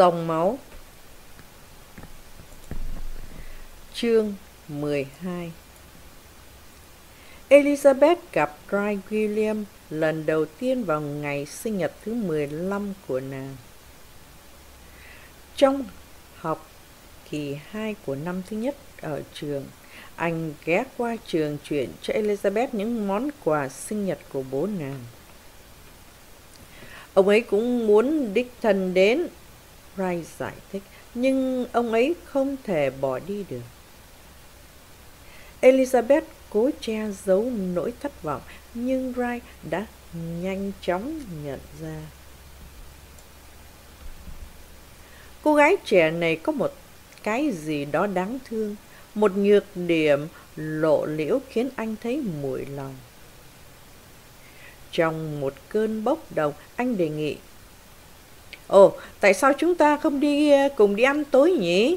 Dòng máu Chương 12 Elizabeth gặp Craig William lần đầu tiên vào ngày sinh nhật thứ 15 của nàng. Trong học kỳ 2 của năm thứ nhất ở trường, anh ghé qua trường chuyển cho Elizabeth những món quà sinh nhật của bố nàng. Ông ấy cũng muốn đích thân đến, Ray giải thích, nhưng ông ấy không thể bỏ đi được. Elizabeth cố che giấu nỗi thất vọng, nhưng Ray đã nhanh chóng nhận ra. Cô gái trẻ này có một cái gì đó đáng thương, một nhược điểm lộ liễu khiến anh thấy mùi lòng. Trong một cơn bốc đồng, anh đề nghị. Ồ, tại sao chúng ta không đi ờ, cùng đi ăn tối nhỉ?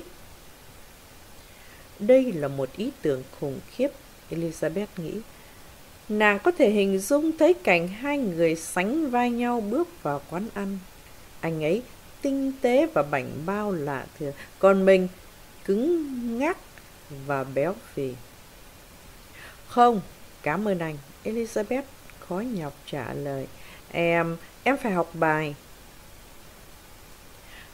Đây là một ý tưởng khủng khiếp, Elizabeth nghĩ. Nàng có thể hình dung thấy cảnh hai người sánh vai nhau bước vào quán ăn. Anh ấy tinh tế và bảnh bao lạ thừa, còn mình cứng ngắc và béo phì. Không, cảm ơn anh, Elizabeth khó nhọc trả lời. Em, em phải học bài.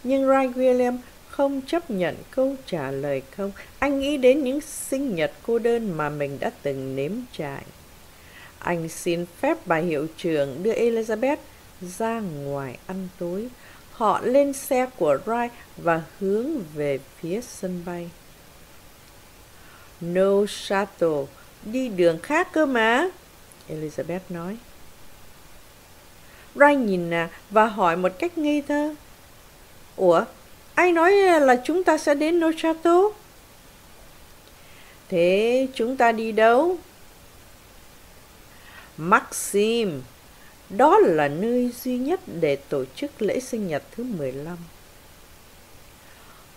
Nhưng Ray William không chấp nhận câu trả lời không. Anh nghĩ đến những sinh nhật cô đơn mà mình đã từng nếm trải. Anh xin phép bà hiệu trưởng đưa Elizabeth ra ngoài ăn tối. Họ lên xe của Ray và hướng về phía sân bay. No shuttle, đi đường khác cơ mà, Elizabeth nói. Ray nhìn nà và hỏi một cách nghi thơ. Ủa, ai nói là chúng ta sẽ đến Nochato? Thế chúng ta đi đâu? Maxim, đó là nơi duy nhất để tổ chức lễ sinh nhật thứ 15.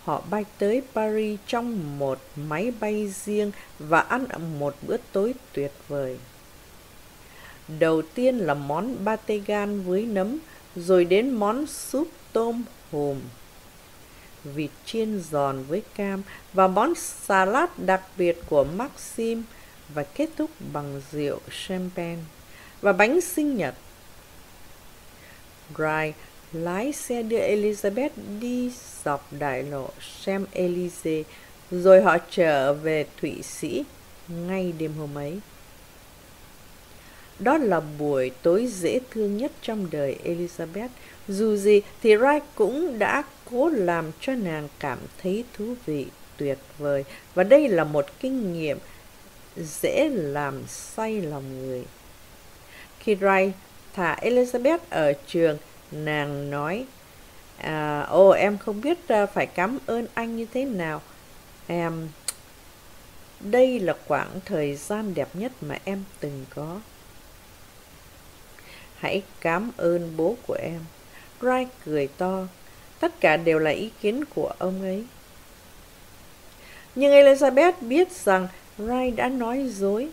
Họ bay tới Paris trong một máy bay riêng và ăn một bữa tối tuyệt vời. Đầu tiên là món pate gan với nấm, rồi đến món súp tôm hùm, vịt chiên giòn với cam và món salad đặc biệt của Maxim và kết thúc bằng rượu champagne và bánh sinh nhật. Wright lái xe đưa Elizabeth đi dọc đại lộ Champs Elysees rồi họ trở về Thụy Sĩ ngay đêm hôm ấy. Đó là buổi tối dễ thương nhất trong đời Elizabeth. Dù gì thì Wright cũng đã cố làm cho nàng cảm thấy thú vị, tuyệt vời. Và đây là một kinh nghiệm dễ làm say lòng người. Khi Wright thả Elizabeth ở trường, nàng nói, à, Ồ, em không biết à, phải cảm ơn anh như thế nào. Em... Đây là quãng thời gian đẹp nhất mà em từng có. Hãy cảm ơn bố của em. Wright cười to. Tất cả đều là ý kiến của ông ấy. Nhưng Elizabeth biết rằng Wright đã nói dối.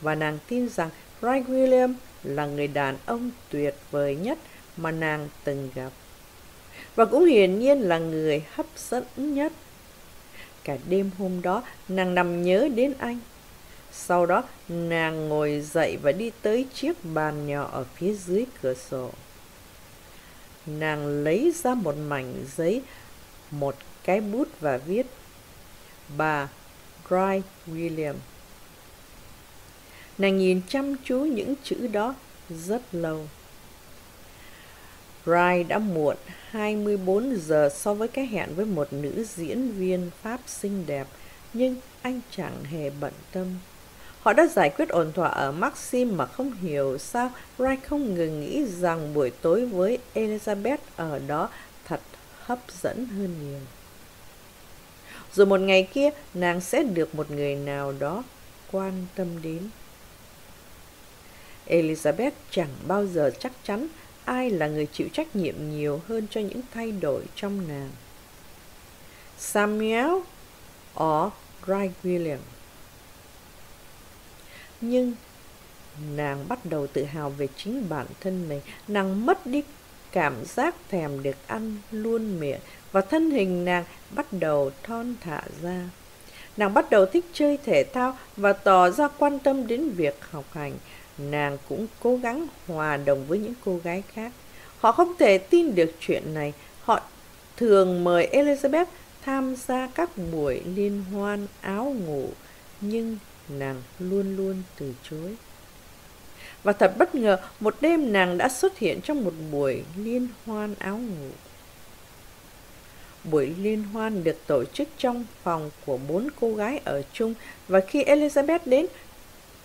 Và nàng tin rằng Wright William là người đàn ông tuyệt vời nhất mà nàng từng gặp. Và cũng hiển nhiên là người hấp dẫn nhất. Cả đêm hôm đó, nàng nằm nhớ đến anh. Sau đó, nàng ngồi dậy và đi tới chiếc bàn nhỏ ở phía dưới cửa sổ. Nàng lấy ra một mảnh giấy, một cái bút và viết Bà Dry William. Nàng nhìn chăm chú những chữ đó rất lâu. Rai đã muộn 24 giờ so với cái hẹn với một nữ diễn viên Pháp xinh đẹp, nhưng anh chẳng hề bận tâm. Họ đã giải quyết ổn thỏa ở Maxim mà không hiểu sao Wright không ngừng nghĩ rằng buổi tối với Elizabeth ở đó thật hấp dẫn hơn nhiều. Rồi một ngày kia, nàng sẽ được một người nào đó quan tâm đến. Elizabeth chẳng bao giờ chắc chắn ai là người chịu trách nhiệm nhiều hơn cho những thay đổi trong nàng. Samuel or Wright William. Nhưng nàng bắt đầu tự hào về chính bản thân mình, nàng mất đi cảm giác thèm được ăn luôn miệng và thân hình nàng bắt đầu thon thả ra. Nàng bắt đầu thích chơi thể thao và tỏ ra quan tâm đến việc học hành. Nàng cũng cố gắng hòa đồng với những cô gái khác. Họ không thể tin được chuyện này. Họ thường mời Elizabeth tham gia các buổi liên hoan áo ngủ, nhưng nàng luôn luôn từ chối. Và thật bất ngờ, một đêm nàng đã xuất hiện trong một buổi liên hoan áo ngủ. Buổi liên hoan được tổ chức trong phòng của bốn cô gái ở chung và khi Elizabeth đến,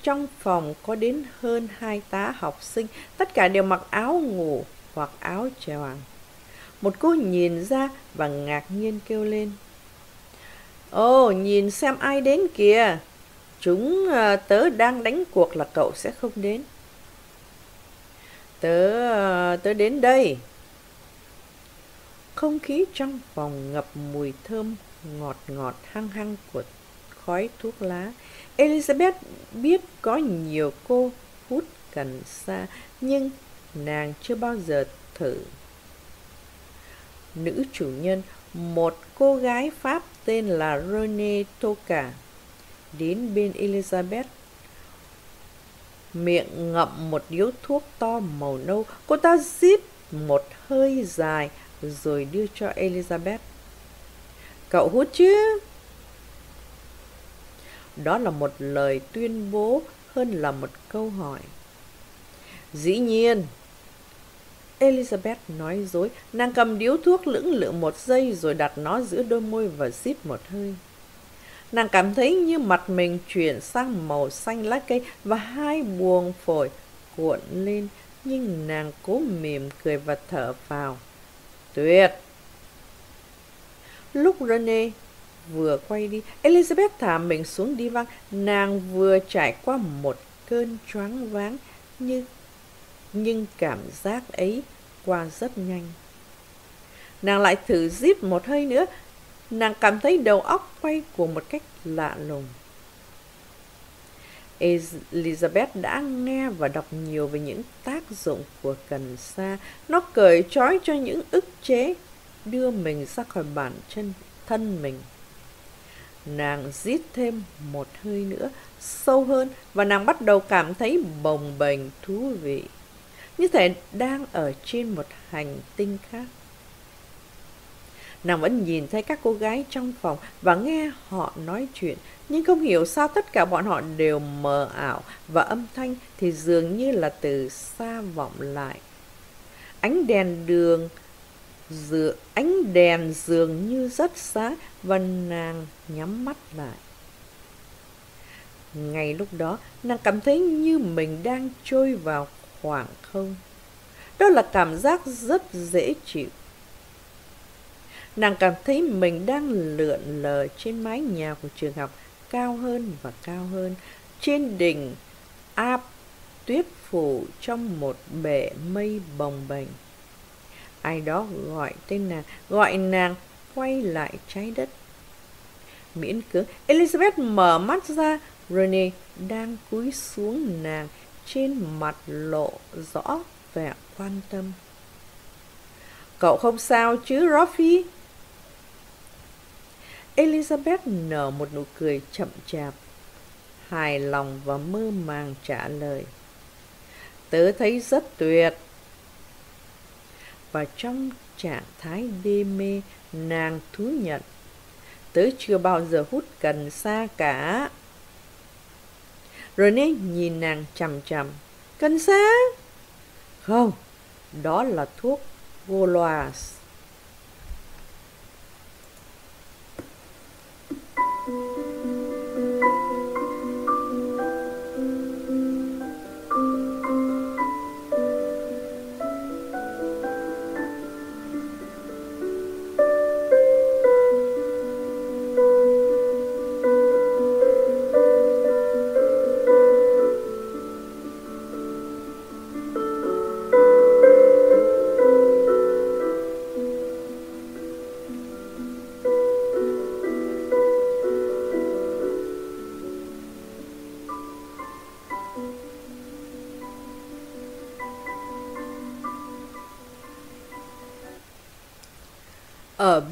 trong phòng có đến hơn hai tá học sinh, tất cả đều mặc áo ngủ hoặc áo choàng. Một cô nhìn ra và ngạc nhiên kêu lên. Ồ, nhìn xem ai đến kìa. Chúng uh, tớ đang đánh cuộc là cậu sẽ không đến. Tớ, uh, tớ đến đây. Không khí trong phòng ngập mùi thơm ngọt ngọt hăng hăng của khói thuốc lá. Elizabeth biết có nhiều cô hút cần sa, nhưng nàng chưa bao giờ thử. Nữ chủ nhân, một cô gái Pháp tên là Rene toca đến bên Elizabeth. Miệng ngậm một điếu thuốc to màu nâu, cô ta zip một hơi dài rồi đưa cho Elizabeth. Cậu hút chứ? Đó là một lời tuyên bố hơn là một câu hỏi. Dĩ nhiên. Elizabeth nói dối, nàng cầm điếu thuốc lưỡng lự một giây rồi đặt nó giữa đôi môi và zip một hơi. Nàng cảm thấy như mặt mình chuyển sang màu xanh lá cây và hai buồng phổi cuộn lên, nhưng nàng cố mỉm cười và thở vào. Tuyệt! Lúc Rene vừa quay đi, Elizabeth thả mình xuống đi văng, nàng vừa trải qua một cơn choáng váng như nhưng cảm giác ấy qua rất nhanh. Nàng lại thử zip một hơi nữa, nàng cảm thấy đầu óc quay cuồng một cách lạ lùng. Elizabeth đã nghe và đọc nhiều về những tác dụng của cần sa. Nó cởi trói cho những ức chế, đưa mình ra khỏi bản chân thân mình. Nàng rít thêm một hơi nữa, sâu hơn và nàng bắt đầu cảm thấy bồng bềnh thú vị. Như thể đang ở trên một hành tinh khác. Nàng vẫn nhìn thấy các cô gái trong phòng và nghe họ nói chuyện, nhưng không hiểu sao tất cả bọn họ đều mờ ảo và âm thanh thì dường như là từ xa vọng lại. Ánh đèn đường dựa ánh đèn dường như rất sáng và nàng nhắm mắt lại. Ngay lúc đó, nàng cảm thấy như mình đang trôi vào khoảng không. Đó là cảm giác rất dễ chịu. Nàng cảm thấy mình đang lượn lờ trên mái nhà của trường học cao hơn và cao hơn. Trên đỉnh áp tuyết phủ trong một bể mây bồng bềnh. Ai đó gọi tên nàng, gọi nàng quay lại trái đất. Miễn cưỡng, Elizabeth mở mắt ra, Rene đang cúi xuống nàng, trên mặt lộ rõ vẻ quan tâm. Cậu không sao chứ, Roffy? Elizabeth nở một nụ cười chậm chạp, hài lòng và mơ màng trả lời. Tớ thấy rất tuyệt. Và trong trạng thái đê mê, nàng thú nhận. Tớ chưa bao giờ hút cần xa cả. Rene nhìn nàng chằm chằm. Cần xa? Không, đó là thuốc Goloas.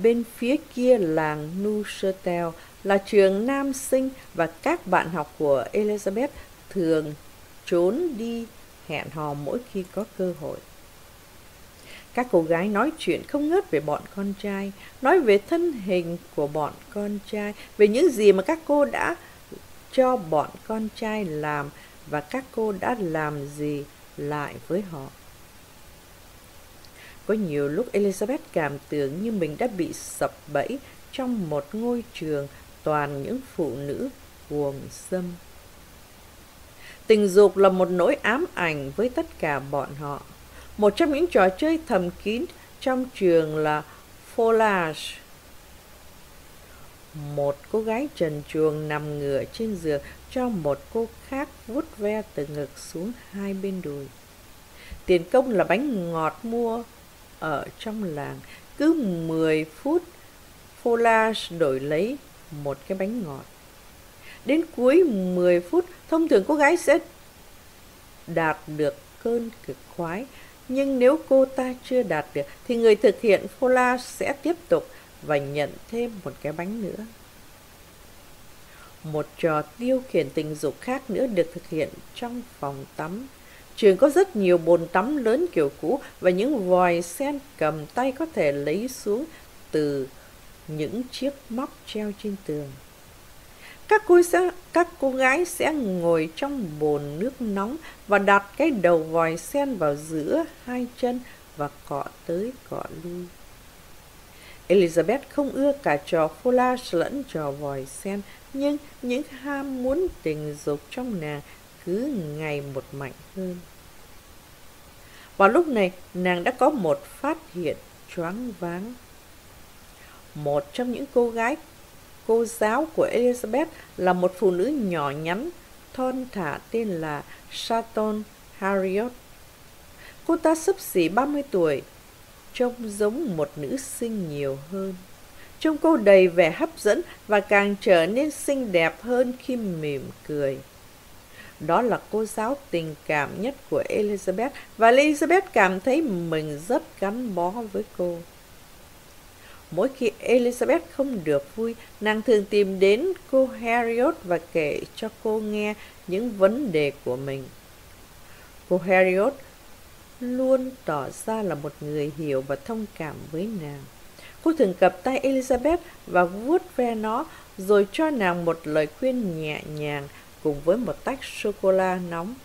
Bên phía kia làng Neuchâtel là trường nam sinh và các bạn học của Elizabeth thường trốn đi hẹn hò mỗi khi có cơ hội. Các cô gái nói chuyện không ngớt về bọn con trai, nói về thân hình của bọn con trai, về những gì mà các cô đã cho bọn con trai làm và các cô đã làm gì lại với họ. Có nhiều lúc Elizabeth cảm tưởng như mình đã bị sập bẫy trong một ngôi trường toàn những phụ nữ cuồng dâm. Tình dục là một nỗi ám ảnh với tất cả bọn họ. Một trong những trò chơi thầm kín trong trường là Folage. Một cô gái trần chuồng nằm ngửa trên giường cho một cô khác vuốt ve từ ngực xuống hai bên đùi. Tiền công là bánh ngọt mua ở trong làng. Cứ 10 phút, Folage đổi lấy một cái bánh ngọt. Đến cuối 10 phút, thông thường cô gái sẽ đạt được cơn cực khoái. Nhưng nếu cô ta chưa đạt được, thì người thực hiện Folage sẽ tiếp tục và nhận thêm một cái bánh nữa. Một trò tiêu khiển tình dục khác nữa được thực hiện trong phòng tắm. Trường có rất nhiều bồn tắm lớn kiểu cũ và những vòi sen cầm tay có thể lấy xuống từ những chiếc móc treo trên tường. Các cô, sẽ, các cô gái sẽ ngồi trong bồn nước nóng và đặt cái đầu vòi sen vào giữa hai chân và cọ tới cọ lui. Elizabeth không ưa cả trò collage lẫn trò vòi sen, nhưng những ham muốn tình dục trong nàng cứ ngày một mạnh hơn. Vào lúc này, nàng đã có một phát hiện choáng váng. Một trong những cô gái cô giáo của Elizabeth là một phụ nữ nhỏ nhắn, thon thả tên là Saton Harriot. Cô ta sấp xỉ 30 tuổi, trông giống một nữ sinh nhiều hơn. Trông cô đầy vẻ hấp dẫn và càng trở nên xinh đẹp hơn khi mỉm cười. Đó là cô giáo tình cảm nhất của Elizabeth và Elizabeth cảm thấy mình rất gắn bó với cô. Mỗi khi Elizabeth không được vui, nàng thường tìm đến cô Harriet và kể cho cô nghe những vấn đề của mình. Cô Harriet luôn tỏ ra là một người hiểu và thông cảm với nàng. Cô thường cập tay Elizabeth và vuốt ve nó rồi cho nàng một lời khuyên nhẹ nhàng cùng với một tách sô-cô-la nóng,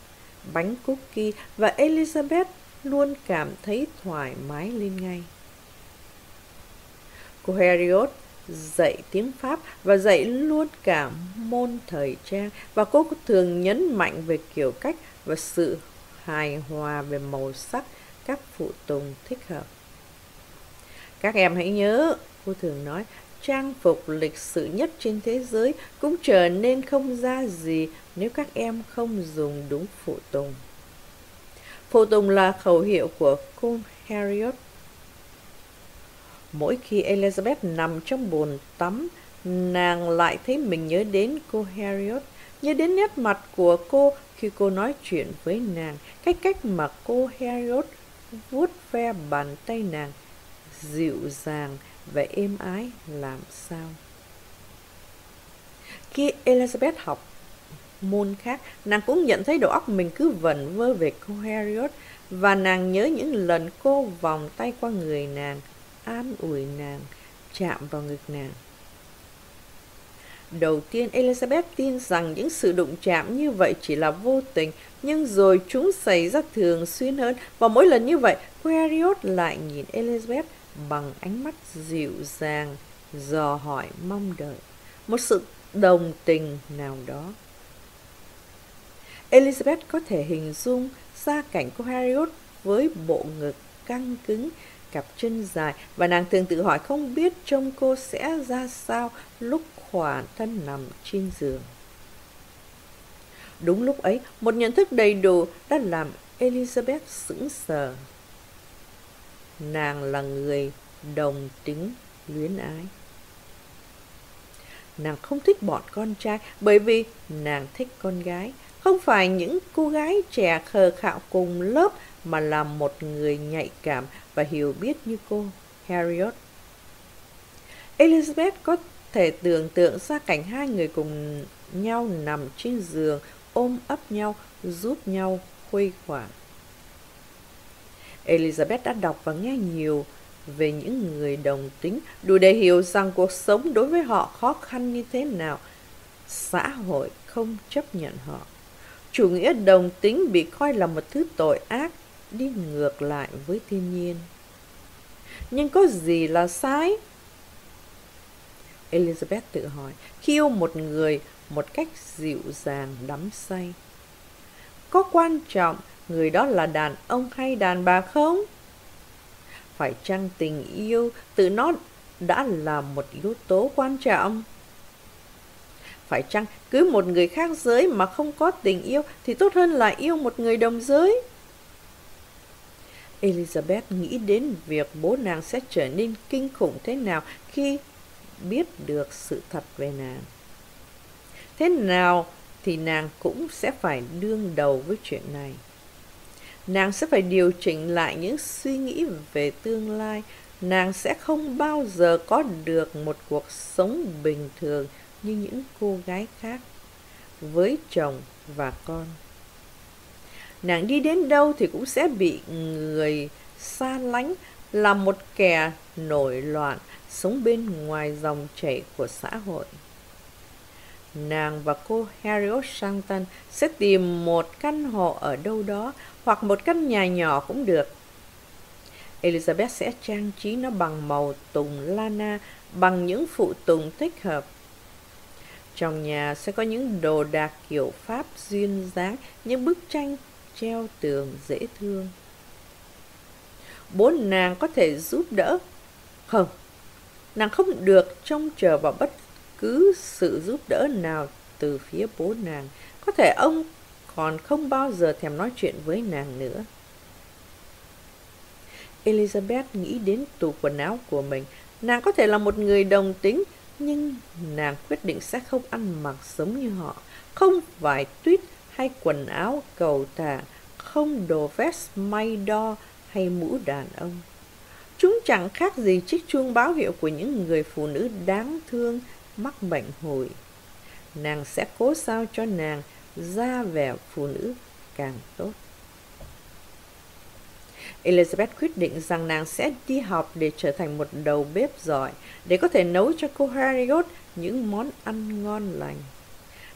bánh cookie và Elizabeth luôn cảm thấy thoải mái lên ngay. Cô Harriet dạy tiếng Pháp và dạy luôn cả môn thời trang và cô thường nhấn mạnh về kiểu cách và sự hài hòa về màu sắc các phụ tùng thích hợp. Các em hãy nhớ, cô thường nói, trang phục lịch sự nhất trên thế giới cũng trở nên không ra gì nếu các em không dùng đúng phụ tùng. Phụ tùng là khẩu hiệu của cô Harriet. Mỗi khi Elizabeth nằm trong bồn tắm, nàng lại thấy mình nhớ đến cô Harriet, nhớ đến nét mặt của cô khi cô nói chuyện với nàng, cách cách mà cô Harriet vuốt ve bàn tay nàng, dịu dàng và êm ái làm sao. Khi Elizabeth học môn khác, nàng cũng nhận thấy đầu óc mình cứ vẩn vơ về cô Harriet và nàng nhớ những lần cô vòng tay qua người nàng, an ủi nàng, chạm vào ngực nàng. Đầu tiên, Elizabeth tin rằng những sự đụng chạm như vậy chỉ là vô tình, nhưng rồi chúng xảy ra thường xuyên hơn, và mỗi lần như vậy, Harriet lại nhìn Elizabeth bằng ánh mắt dịu dàng, dò hỏi mong đợi, một sự đồng tình nào đó. Elizabeth có thể hình dung ra cảnh của Harriet với bộ ngực căng cứng, cặp chân dài và nàng thường tự hỏi không biết trông cô sẽ ra sao lúc khỏa thân nằm trên giường. Đúng lúc ấy, một nhận thức đầy đủ đã làm Elizabeth sững sờ. Nàng là người đồng tính luyến ái. Nàng không thích bọn con trai bởi vì nàng thích con gái. Không phải những cô gái trẻ khờ khạo cùng lớp mà là một người nhạy cảm và hiểu biết như cô Harriet. Elizabeth có thể tưởng tượng ra cảnh hai người cùng nhau nằm trên giường, ôm ấp nhau, giúp nhau khuây khỏa. Elizabeth đã đọc và nghe nhiều về những người đồng tính, đủ để hiểu rằng cuộc sống đối với họ khó khăn như thế nào. Xã hội không chấp nhận họ. Chủ nghĩa đồng tính bị coi là một thứ tội ác, đi ngược lại với thiên nhiên. Nhưng có gì là sai? Elizabeth tự hỏi, khi yêu một người một cách dịu dàng đắm say. Có quan trọng người đó là đàn ông hay đàn bà không? Phải chăng tình yêu tự nó đã là một yếu tố quan trọng? Phải chăng cứ một người khác giới mà không có tình yêu thì tốt hơn là yêu một người đồng giới? Elizabeth nghĩ đến việc bố nàng sẽ trở nên kinh khủng thế nào khi biết được sự thật về nàng. Thế nào thì nàng cũng sẽ phải đương đầu với chuyện này. Nàng sẽ phải điều chỉnh lại những suy nghĩ về tương lai. Nàng sẽ không bao giờ có được một cuộc sống bình thường như những cô gái khác với chồng và con. Nàng đi đến đâu thì cũng sẽ bị người xa lánh, là một kẻ nổi loạn, sống bên ngoài dòng chảy của xã hội. Nàng và cô Harriet Shanton sẽ tìm một căn hộ ở đâu đó hoặc một căn nhà nhỏ cũng được. Elizabeth sẽ trang trí nó bằng màu tùng lana, bằng những phụ tùng thích hợp. Trong nhà sẽ có những đồ đạc kiểu Pháp duyên dáng, những bức tranh treo tường dễ thương. Bố nàng có thể giúp đỡ. Không, nàng không được trông chờ vào bất cứ sự giúp đỡ nào từ phía bố nàng. Có thể ông còn không bao giờ thèm nói chuyện với nàng nữa. Elizabeth nghĩ đến tủ quần áo của mình. Nàng có thể là một người đồng tính, nhưng nàng quyết định sẽ không ăn mặc giống như họ. Không vải tuyết hay quần áo cầu tà, không đồ vest may đo hay mũ đàn ông. Chúng chẳng khác gì chiếc chuông báo hiệu của những người phụ nữ đáng thương mắc bệnh hồi. Nàng sẽ cố sao cho nàng ra vẻ phụ nữ càng tốt. Elizabeth quyết định rằng nàng sẽ đi học để trở thành một đầu bếp giỏi, để có thể nấu cho cô Harriet những món ăn ngon lành.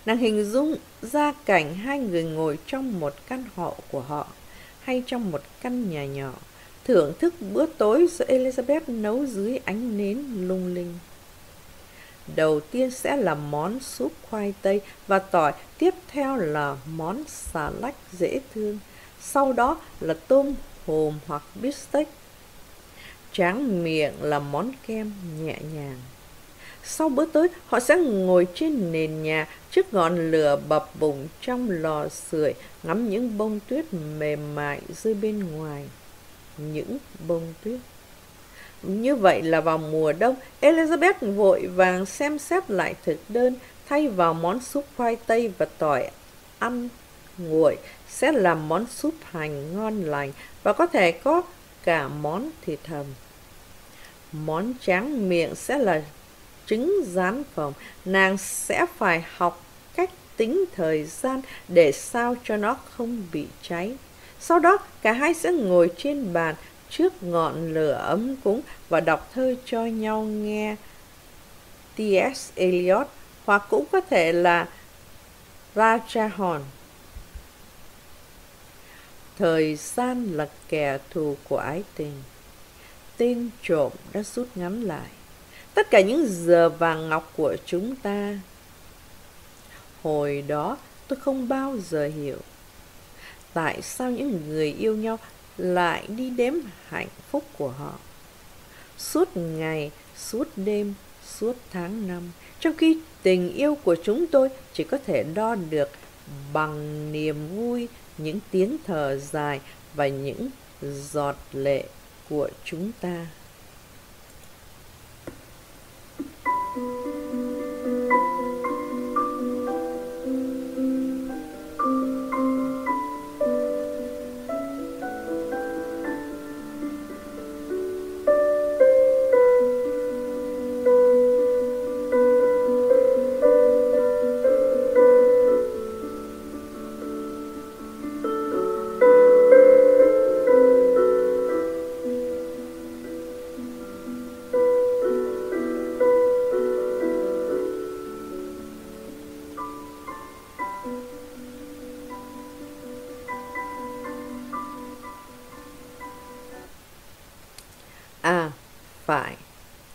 Nàng hình dung ra cảnh hai người ngồi trong một căn hộ của họ, hay trong một căn nhà nhỏ, thưởng thức bữa tối do Elizabeth nấu dưới ánh nến lung linh. Đầu tiên sẽ là món súp khoai tây và tỏi, tiếp theo là món xà lách dễ thương, sau đó là tôm hùm hoặc bít tết. Tráng miệng là món kem nhẹ nhàng. Sau bữa tối, họ sẽ ngồi trên nền nhà trước ngọn lửa bập bùng trong lò sưởi, ngắm những bông tuyết mềm mại rơi bên ngoài. Những bông tuyết như vậy là vào mùa đông, Elizabeth vội vàng xem xét lại thực đơn, thay vào món súp khoai tây và tỏi ăn nguội sẽ làm món súp hành ngon lành và có thể có cả món thịt hầm. Món tráng miệng sẽ là trứng rán phồng. Nàng sẽ phải học cách tính thời gian để sao cho nó không bị cháy. Sau đó, cả hai sẽ ngồi trên bàn trước ngọn lửa ấm cúng và đọc thơ cho nhau nghe T.S. Eliot, hoặc cũng có thể là Rajahorn. Thời gian là kẻ thù của ái tình. Tên trộm đã rút ngắn lại. Tất cả những giờ vàng ngọc của chúng ta. Hồi đó tôi không bao giờ hiểu. Tại sao những người yêu nhau lại đi đếm hạnh phúc của họ. Suốt ngày, suốt đêm, suốt tháng năm, trong khi tình yêu của chúng tôi chỉ có thể đo được bằng niềm vui, những tiếng thở dài và những giọt lệ của chúng ta.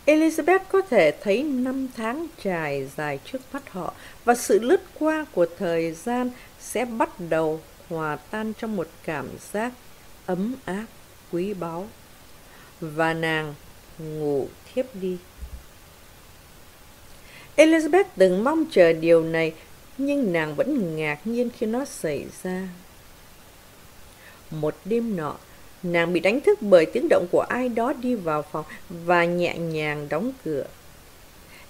Elizabeth có thể thấy năm tháng trải dài trước mắt họ và sự lướt qua của thời gian sẽ bắt đầu hòa tan trong một cảm giác ấm áp, quý báu. Và nàng ngủ thiếp đi. Elizabeth từng mong chờ điều này, nhưng nàng vẫn ngạc nhiên khi nó xảy ra. Một đêm nọ nàng bị đánh thức bởi tiếng động của ai đó đi vào phòng và nhẹ nhàng đóng cửa.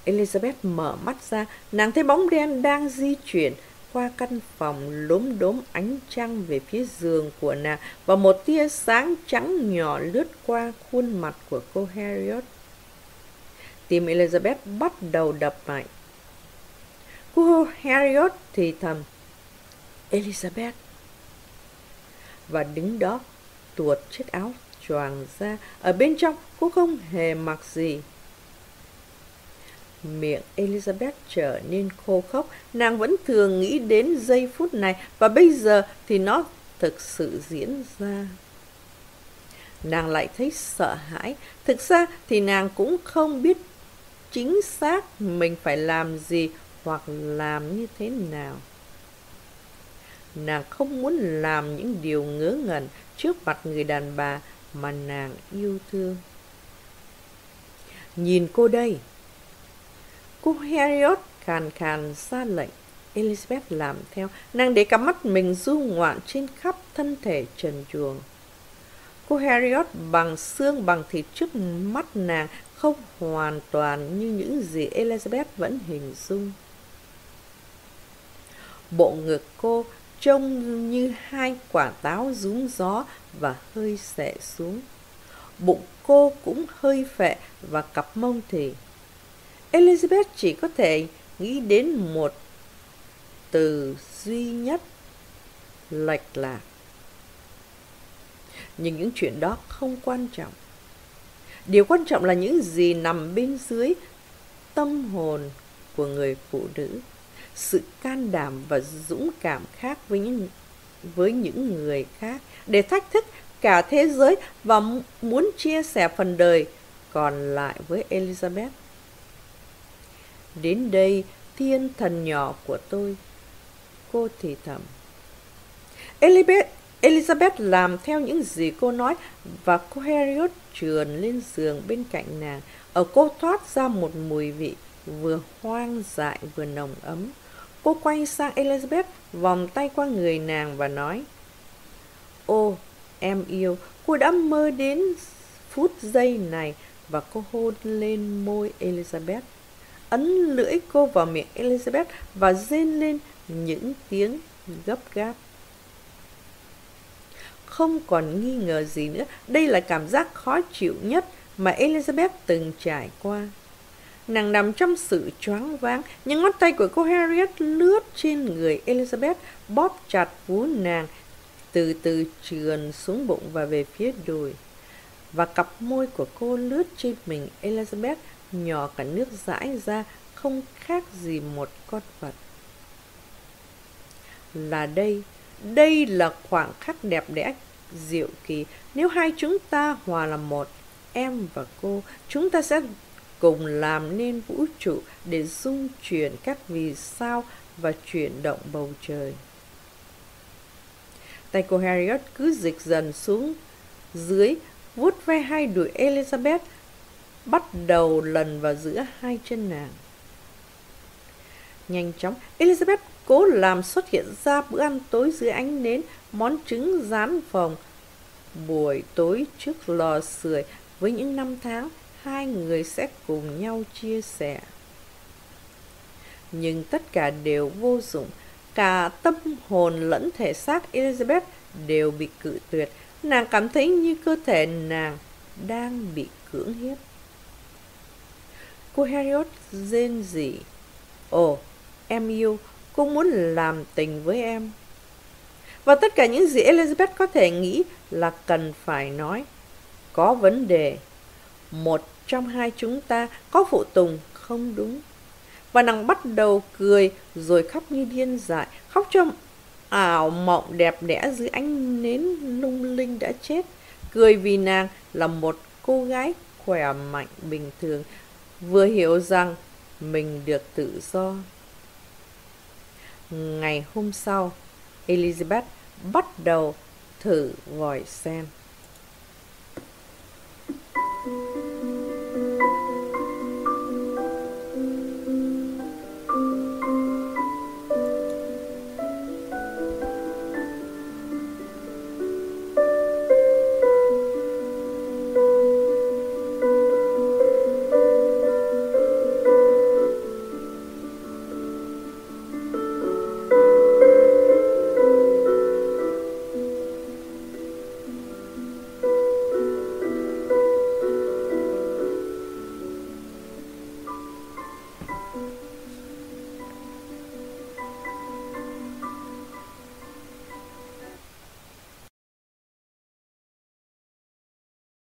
Elizabeth mở mắt ra, nàng thấy bóng đen đang di chuyển qua căn phòng lốm đốm ánh trăng về phía giường của nàng và một tia sáng trắng nhỏ lướt qua khuôn mặt của cô harriet tim elizabeth bắt đầu đập mạnh. Cô harriet thì thầm, elizabeth! Và đứng đó tuột chiếc áo choàng ra. Ở bên trong cô không hề mặc gì. Miệng elizabeth trở nên khô khốc. Nàng vẫn thường nghĩ đến giây phút này, và bây giờ thì nó thực sự diễn ra. Nàng lại thấy sợ hãi. Thực ra thì nàng cũng không biết chính xác mình phải làm gì hoặc làm như thế nào nàng không muốn làm những điều ngớ ngẩn trước mặt người đàn bà mà nàng yêu thương. Nhìn cô đây. Cô harriet khàn khàn ra lệnh. Elizabeth làm theo. Nàng để cả mắt mình du ngoạn trên khắp thân thể trần truồng. Cô harriet bằng xương, bằng thịt trước mắt nàng không hoàn toàn như những gì elizabeth vẫn hình dung. Bộ ngực cô trông như hai quả táo rúng gió và hơi xệ xuống. Bụng cô cũng hơi phệ và cặp mông thì. Elizabeth chỉ có thể nghĩ đến một từ duy nhất, lệch lạc. Nhưng những chuyện đó không quan trọng. Điều quan trọng là những gì nằm bên dưới tâm hồn của người phụ nữ sự can đảm và dũng cảm khác với những với những người khác để thách thức cả thế giới và muốn chia sẻ phần đời còn lại với Elizabeth. Đến đây, thiên thần nhỏ của tôi, cô thì thầm. Elizabeth, Elizabeth làm theo những gì cô nói và cô Harriet trườn lên giường bên cạnh nàng. Ở cô thoát ra một mùi vị vừa hoang dại vừa nồng ấm. Cô quay sang Elizabeth, vòng tay qua người nàng và nói Ô, em yêu, cô đã mơ đến phút giây này và cô hôn lên môi Elizabeth. Ấn lưỡi cô vào miệng Elizabeth và rên lên những tiếng gấp gáp. Không còn nghi ngờ gì nữa, đây là cảm giác khó chịu nhất mà Elizabeth từng trải qua. Nàng nằm trong sự choáng váng, những ngón tay của cô Harriet lướt trên người Elizabeth, bóp chặt vú nàng, từ từ trườn xuống bụng và về phía đùi. Và cặp môi của cô lướt trên mình Elizabeth, nhỏ cả nước dãi ra, không khác gì một con vật. Là đây, đây là khoảng khắc đẹp đẽ, diệu kỳ. Nếu hai chúng ta hòa làm một, em và cô, chúng ta sẽ cùng làm nên vũ trụ để dung chuyển các vì sao và chuyển động bầu trời. Tay cô Harriet cứ dịch dần xuống dưới, vuốt ve hai đùi Elizabeth, bắt đầu lần vào giữa hai chân nàng. Nhanh chóng, Elizabeth cố làm xuất hiện ra bữa ăn tối dưới ánh nến, món trứng rán phồng, buổi tối trước lò sưởi với những năm tháng hai người sẽ cùng nhau chia sẻ. Nhưng tất cả đều vô dụng. Cả tâm hồn lẫn thể xác elizabeth đều bị cự tuyệt. Nàng cảm thấy như cơ thể nàng đang bị cưỡng hiếp. Cô harriet rên rỉ. Ồ, em yêu, cô muốn làm tình với em. Và tất cả những gì elizabeth có thể nghĩ là cần phải nói. Có vấn đề. Một trong hai chúng ta có phụ tùng không đúng và nàng bắt đầu cười rồi khóc như điên dại khóc cho ảo mộng đẹp đẽ dưới ánh nến lung linh đã chết cười vì nàng là một cô gái khỏe mạnh bình thường, vừa hiểu rằng mình được tự do. Ngày hôm sau, Elizabeth bắt đầu thử vòi sen.